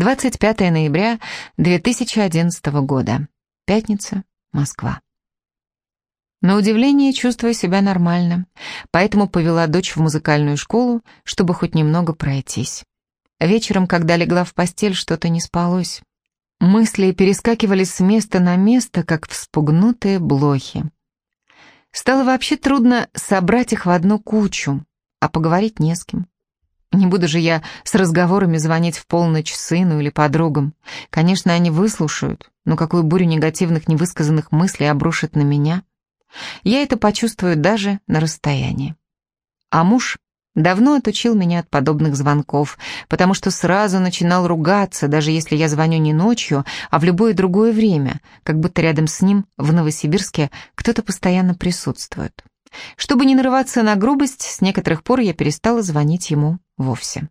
25 ноября 2011 года. Пятница, Москва. На удивление чувствую себя нормально, поэтому повела дочь в музыкальную школу, чтобы хоть немного пройтись. Вечером, когда легла в постель, что-то не спалось. Мысли перескакивали с места на место, как вспугнутые блохи. Стало вообще трудно собрать их в одну кучу, а поговорить не с кем. Не буду же я с разговорами звонить в полночь сыну или подругам. Конечно, они выслушают, но какую бурю негативных невысказанных мыслей обрушат на меня. Я это почувствую даже на расстоянии. А муж давно отучил меня от подобных звонков, потому что сразу начинал ругаться, даже если я звоню не ночью, а в любое другое время, как будто рядом с ним в Новосибирске кто-то постоянно присутствует. Чтобы не нарываться на грубость, с некоторых пор я перестала звонить ему вовсе.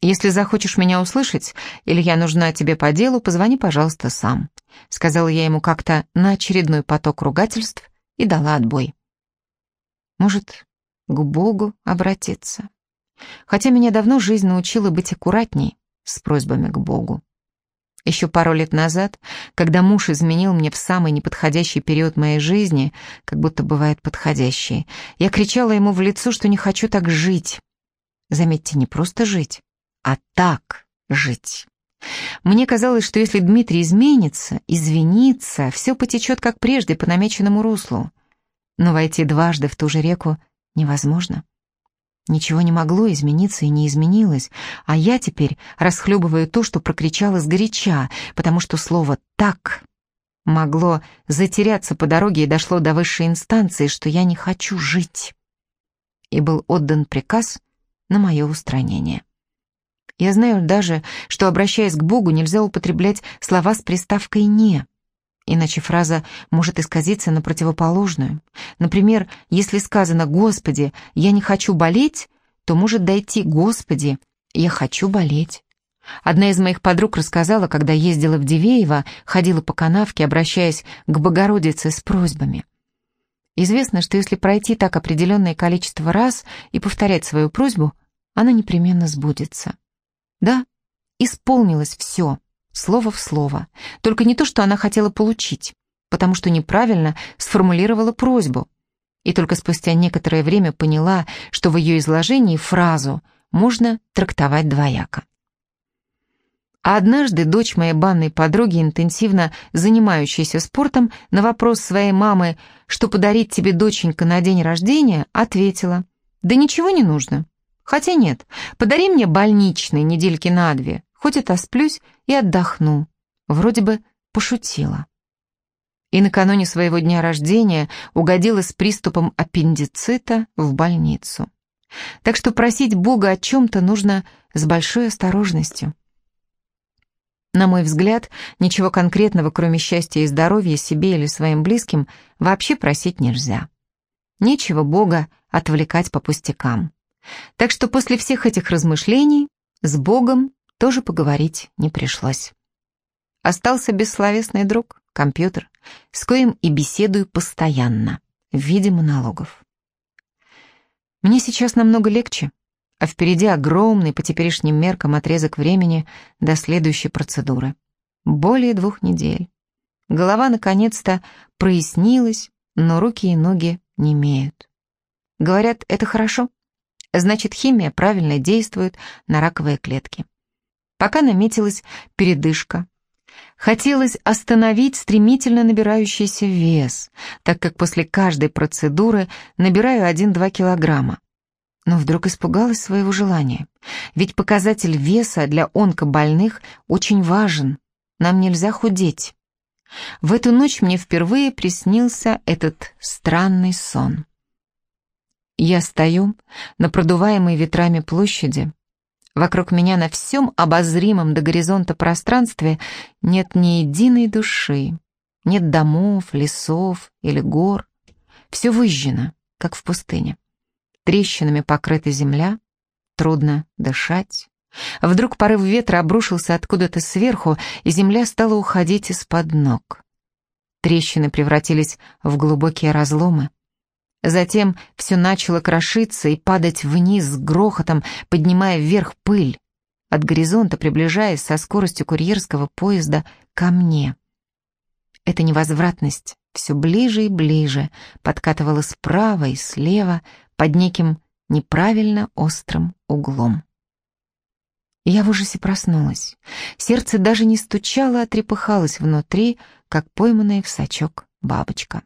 «Если захочешь меня услышать, или я нужна тебе по делу, позвони, пожалуйста, сам», сказала я ему как-то на очередной поток ругательств и дала отбой. «Может, к Богу обратиться?» Хотя меня давно жизнь научила быть аккуратней с просьбами к Богу. Еще пару лет назад, когда муж изменил мне в самый неподходящий период моей жизни, как будто бывает подходящий, я кричала ему в лицо, что не хочу так жить. Заметьте, не просто жить, а так жить. Мне казалось, что если Дмитрий изменится, извинится, все потечет как прежде по намеченному руслу. Но войти дважды в ту же реку невозможно. Ничего не могло измениться и не изменилось, а я теперь расхлебываю то, что прокричала сгоряча, потому что слово «так» могло затеряться по дороге и дошло до высшей инстанции, что я не хочу жить. И был отдан приказ на мое устранение. Я знаю даже, что, обращаясь к Богу, нельзя употреблять слова с приставкой «не», Иначе фраза может исказиться на противоположную. Например, если сказано «Господи, я не хочу болеть», то может дойти «Господи, я хочу болеть». Одна из моих подруг рассказала, когда ездила в Дивеево, ходила по канавке, обращаясь к Богородице с просьбами. Известно, что если пройти так определенное количество раз и повторять свою просьбу, она непременно сбудется. Да, исполнилось все слово в слово. Только не то, что она хотела получить, потому что неправильно сформулировала просьбу. И только спустя некоторое время поняла, что в ее изложении фразу можно трактовать двояко. А однажды дочь моей банной подруги, интенсивно занимающаяся спортом, на вопрос своей мамы, что подарить тебе, доченька, на день рождения, ответила, «Да ничего не нужно. Хотя нет, подари мне больничные недельки на две, хоть отосплюсь и отдохну. Вроде бы пошутила. И накануне своего дня рождения угодила с приступом аппендицита в больницу. Так что просить Бога о чем-то нужно с большой осторожностью. На мой взгляд, ничего конкретного, кроме счастья и здоровья себе или своим близким, вообще просить нельзя. Нечего Бога отвлекать по пустякам. Так что после всех этих размышлений с Богом тоже поговорить не пришлось. Остался бессловесный друг, компьютер, с коим и беседую постоянно, в виде монологов. Мне сейчас намного легче, а впереди огромный по теперешним меркам отрезок времени до следующей процедуры. Более двух недель. Голова наконец-то прояснилась, но руки и ноги не имеют. Говорят, это хорошо. Значит, химия правильно действует на раковые клетки пока наметилась передышка. Хотелось остановить стремительно набирающийся вес, так как после каждой процедуры набираю 1-2 килограмма. Но вдруг испугалась своего желания. Ведь показатель веса для онкобольных очень важен. Нам нельзя худеть. В эту ночь мне впервые приснился этот странный сон. Я стою на продуваемой ветрами площади, Вокруг меня на всем обозримом до горизонта пространстве нет ни единой души, нет домов, лесов или гор. Все выжжено, как в пустыне. Трещинами покрыта земля, трудно дышать. Вдруг порыв ветра обрушился откуда-то сверху, и земля стала уходить из-под ног. Трещины превратились в глубокие разломы. Затем все начало крошиться и падать вниз с грохотом, поднимая вверх пыль. от горизонта, приближаясь со скоростью курьерского поезда ко мне. Эта невозвратность все ближе и ближе подкатывала справа и слева под неким неправильно острым углом. Я в ужасе проснулась. Сердце даже не стучало, а трепыхалось внутри, как пойманная в сачок бабочка.